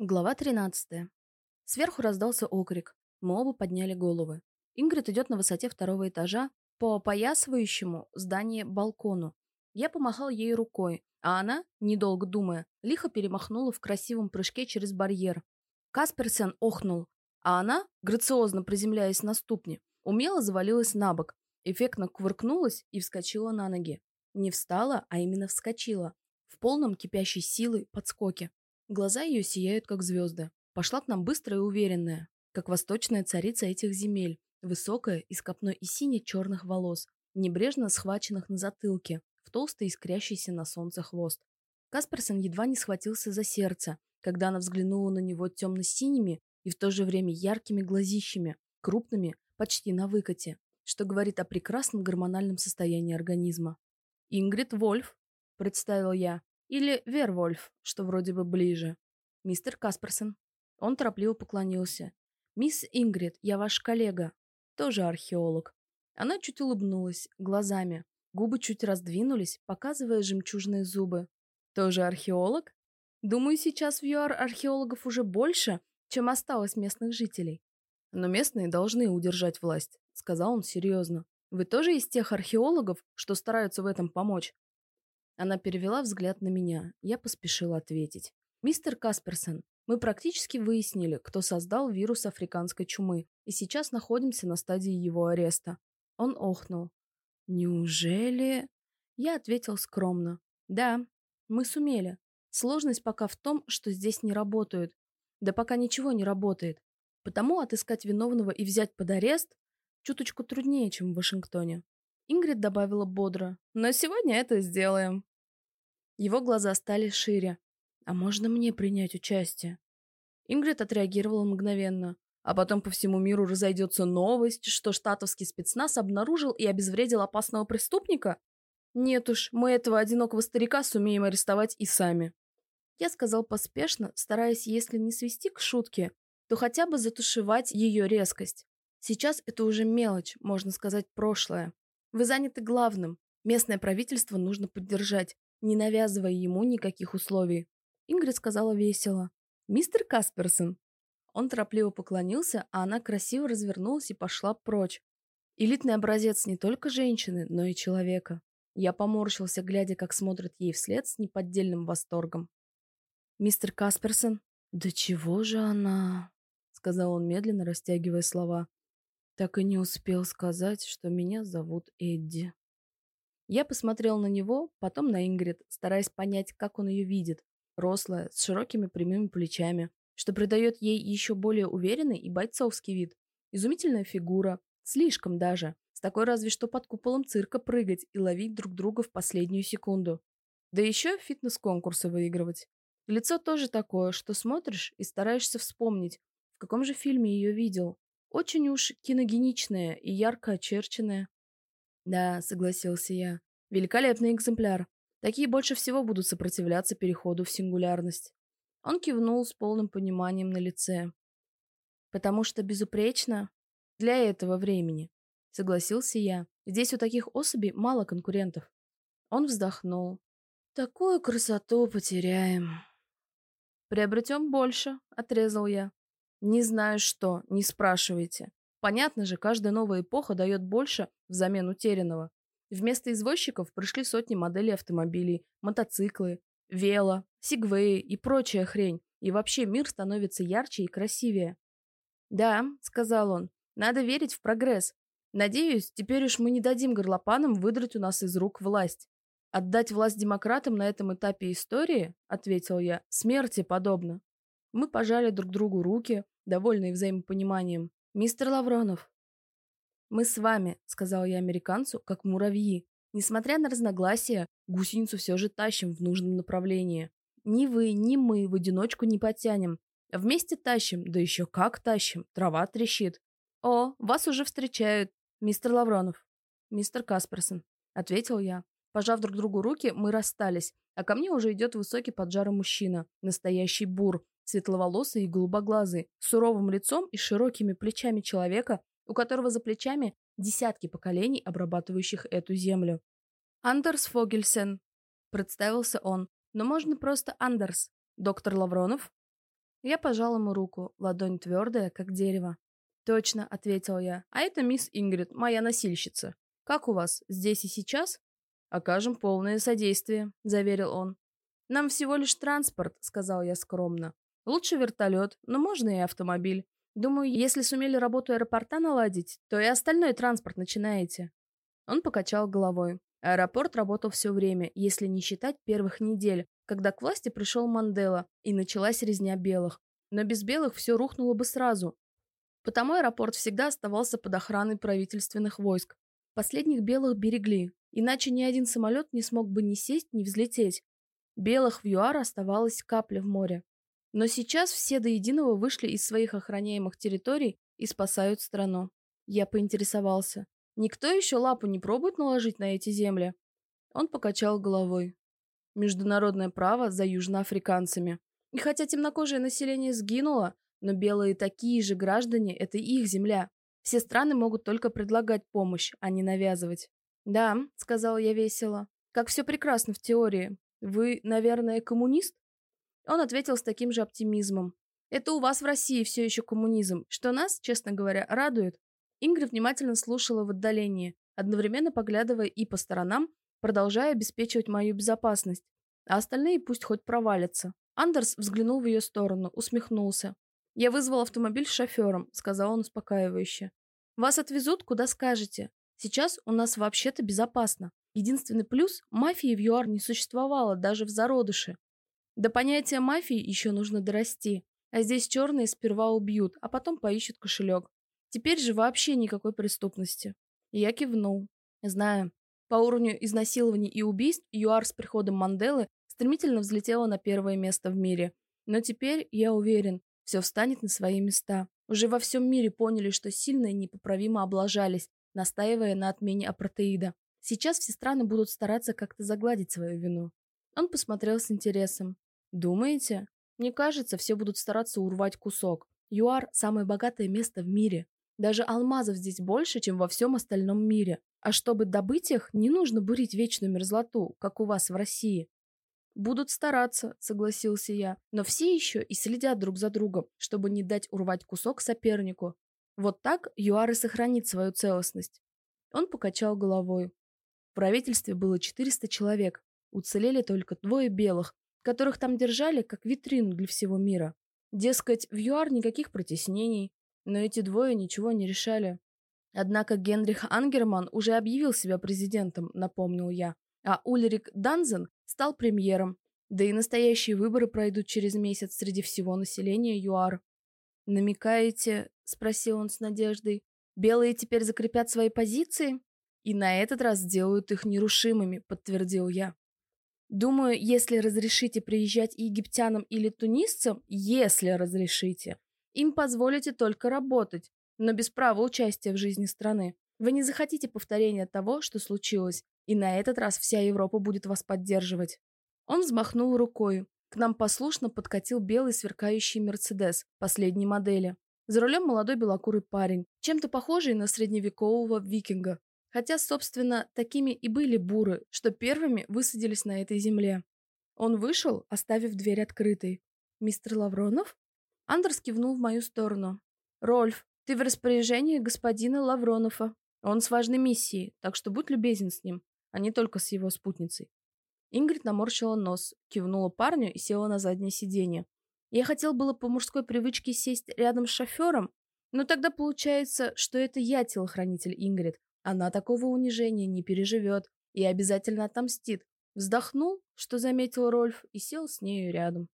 Глава 13. Сверху раздался окрик. Мы оба подняли головы. Ингрид идет на высоте второго этажа по опоясывающему здание балкону. Я помахал ей рукой, а она, недолго думая, лихо перемахнула в красивом прыжке через барьер. Касперсен охнул, а она, грациозно приземляясь на ступни, умело завалилась на бок, эффектно кувыркнулась и вскочила на ноги. Не встала, а именно вскочила, в полном кипящей силы подскоке. Глаза ее сияют, как звезды. Пошла к нам быстрая и уверенная, как восточная царица этих земель, высокая, из копной и сине-черных волос, небрежно схваченных на затылке, в толстый искрящийся на солнце хвост. Касперсон едва не схватился за сердце, когда она взглянула на него темно-синими и в то же время яркими глазищами, крупными, почти на выкате, что говорит о прекрасном гормональном состоянии организма. «Ингрид Вольф», — представил я, или Вервольф, что вроде бы ближе. Мистер Касперсон. Он торопливо поклонился. «Мисс Ингрид, я ваш коллега. Тоже археолог». Она чуть улыбнулась, глазами. Губы чуть раздвинулись, показывая жемчужные зубы. «Тоже археолог? Думаю, сейчас в ЮАР археологов уже больше, чем осталось местных жителей. Но местные должны удержать власть», — сказал он серьезно. «Вы тоже из тех археологов, что стараются в этом помочь?» Она перевела взгляд на меня. Я поспешила ответить. «Мистер Касперсон, мы практически выяснили, кто создал вирус африканской чумы, и сейчас находимся на стадии его ареста». Он охнул. «Неужели...» Я ответил скромно. «Да, мы сумели. Сложность пока в том, что здесь не работают. Да пока ничего не работает. Потому отыскать виновного и взять под арест чуточку труднее, чем в Вашингтоне. Ингрид добавила бодро. «Но сегодня это сделаем». Его глаза стали шире. «А можно мне принять участие?» Ингрид отреагировала мгновенно. А потом по всему миру разойдется новость, что штатовский спецназ обнаружил и обезвредил опасного преступника? Нет уж, мы этого одинокого старика сумеем арестовать и сами. Я сказал поспешно, стараясь, если не свести к шутке, то хотя бы затушевать ее резкость. Сейчас это уже мелочь, можно сказать, прошлое. Вы заняты главным. Местное правительство нужно поддержать, не навязывая ему никаких условий. Ингрид сказала весело. «Мистер Касперсон». Он торопливо поклонился, а она красиво развернулась и пошла прочь. Элитный образец не только женщины, но и человека. Я поморщился, глядя, как смотрит ей вслед с неподдельным восторгом. «Мистер Касперсон?» «Да чего же она?» — сказал он медленно, растягивая слова. Так и не успел сказать, что меня зовут Эдди. Я посмотрел на него, потом на Ингрид, стараясь понять, как он ее видит. Рослая, с широкими прямыми плечами, что придает ей еще более уверенный и бойцовский вид. Изумительная фигура, слишком даже. С такой разве что под куполом цирка прыгать и ловить друг друга в последнюю секунду. Да еще фитнес-конкурсы выигрывать. Лицо тоже такое, что смотришь и стараешься вспомнить, в каком же фильме ее видел. Очень уж киногеничная и ярко очерченная. Да, согласился я. Великолепный экземпляр. Такие больше всего будут сопротивляться переходу в сингулярность. Он кивнул с полным пониманием на лице. Потому что безупречно для этого времени. Согласился я. Здесь у таких особей мало конкурентов. Он вздохнул. Такую красоту потеряем. Приобретем больше, отрезал я. Не знаю что, не спрашивайте. Понятно же, каждая новая эпоха дает больше взамен утерянного. Вместо извозчиков пришли сотни моделей автомобилей, мотоциклы, вело, сигвеи и прочая хрень. И вообще мир становится ярче и красивее. «Да», — сказал он, — «надо верить в прогресс. Надеюсь, теперь уж мы не дадим горлопанам выдрать у нас из рук власть. Отдать власть демократам на этом этапе истории, — ответил я, — смерти подобно». Мы пожали друг другу руки, довольный взаимопониманием. «Мистер Лавронов». «Мы с вами», — сказал я американцу, как муравьи. Несмотря на разногласия, гусеницу все же тащим в нужном направлении. Ни вы, ни мы в одиночку не потянем. Вместе тащим, да еще как тащим, трава трещит. «О, вас уже встречают, мистер Лавронов». «Мистер Касперсон», — ответил я. Пожав друг другу руки, мы расстались, а ко мне уже идет высокий поджарый мужчина, настоящий бур, светловолосый и голубоглазый, с суровым лицом и широкими плечами человека, у которого за плечами десятки поколений, обрабатывающих эту землю. «Андерс Фогельсен», — представился он, но можно просто Андерс. «Доктор Лавронов?» Я пожал ему руку, ладонь твердая, как дерево. «Точно», — ответил я. «А это мисс Ингрид, моя носильщица. Как у вас, здесь и сейчас?» «Окажем полное содействие», — заверил он. «Нам всего лишь транспорт», — сказал я скромно. «Лучше вертолет, но можно и автомобиль. Думаю, если сумели работу аэропорта наладить, то и остальной транспорт начинаете». Он покачал головой. Аэропорт работал все время, если не считать первых недель, когда к власти пришел Мандела и началась резня белых. Но без белых все рухнуло бы сразу. Потому аэропорт всегда оставался под охраной правительственных войск. Последних белых берегли, иначе ни один самолет не смог бы ни сесть, ни взлететь. Белых в ЮАР оставалась капля в море. Но сейчас все до единого вышли из своих охраняемых территорий и спасают страну. Я поинтересовался. Никто еще лапу не пробует наложить на эти земли? Он покачал головой. Международное право за южноафриканцами. И хотя темнокожее население сгинуло, но белые такие же граждане – это их земля. Все страны могут только предлагать помощь, а не навязывать. «Да», – сказал я весело, – «как все прекрасно в теории. Вы, наверное, коммунист?» Он ответил с таким же оптимизмом. «Это у вас в России все еще коммунизм, что нас, честно говоря, радует. Ингрид внимательно слушала в отдалении, одновременно поглядывая и по сторонам, продолжая обеспечивать мою безопасность, а остальные пусть хоть провалятся. Андерс взглянул в ее сторону, усмехнулся. «Я вызвал автомобиль с шофером», — сказал он успокаивающе. «Вас отвезут, куда скажете. Сейчас у нас вообще-то безопасно. Единственный плюс – мафии в ЮАР не существовало даже в зародыше. До понятия мафии еще нужно дорасти, а здесь черные сперва убьют, а потом поищут кошелек. Теперь же вообще никакой преступности. И я кивнул. Знаю. По уровню изнасилований и убийств ЮАР с приходом Манделы стремительно взлетела на первое место в мире. Но теперь, я уверен, все встанет на свои места. Уже во всем мире поняли, что сильно и непоправимо облажались, настаивая на отмене апартеида. Сейчас все страны будут стараться как-то загладить свою вину. Он посмотрел с интересом. «Думаете? Мне кажется, все будут стараться урвать кусок. ЮАР – самое богатое место в мире. Даже алмазов здесь больше, чем во всем остальном мире. А чтобы добыть их, не нужно бурить вечную мерзлоту, как у вас в России. «Будут стараться», — согласился я, «но все еще и следят друг за другом, чтобы не дать урвать кусок сопернику. Вот так ЮАР и сохранит свою целостность». Он покачал головой. В правительстве было 400 человек, уцелели только двое белых, которых там держали как витрину для всего мира. Дескать, в ЮАР никаких притеснений, но эти двое ничего не решали. Однако Генрих Ангерман уже объявил себя президентом, напомнил я, а Ульрик Данзен стал премьером, да и настоящие выборы пройдут через месяц среди всего населения ЮАР. «Намекаете?» – спросил он с надеждой. «Белые теперь закрепят свои позиции?» «И на этот раз сделают их нерушимыми», – подтвердил я. «Думаю, если разрешите приезжать египтянам или тунисцам, если разрешите, им позволите только работать, но без права участия в жизни страны. Вы не захотите повторения того, что случилось, и на этот раз вся Европа будет вас поддерживать. Он взмахнул рукой. К нам послушно подкатил белый сверкающий Мерседес последней модели. За рулем молодой белокурый парень, чем-то похожий на средневекового викинга. Хотя, собственно, такими и были буры, что первыми высадились на этой земле. Он вышел, оставив дверь открытой. «Мистер Лавронов?» Андерс кивнул в мою сторону. «Рольф, ты в распоряжении господина Лавронова. Он с важной миссией, так что будь любезен с ним, а не только с его спутницей». Ингрид наморщила нос, кивнула парню и села на заднее сиденье. Я хотел было по мужской привычке сесть рядом с шофером, но тогда получается, что это я телохранитель Ингрид. Она такого унижения не переживет и обязательно отомстит. Вздохнул, что заметил Рольф, и сел с нею рядом.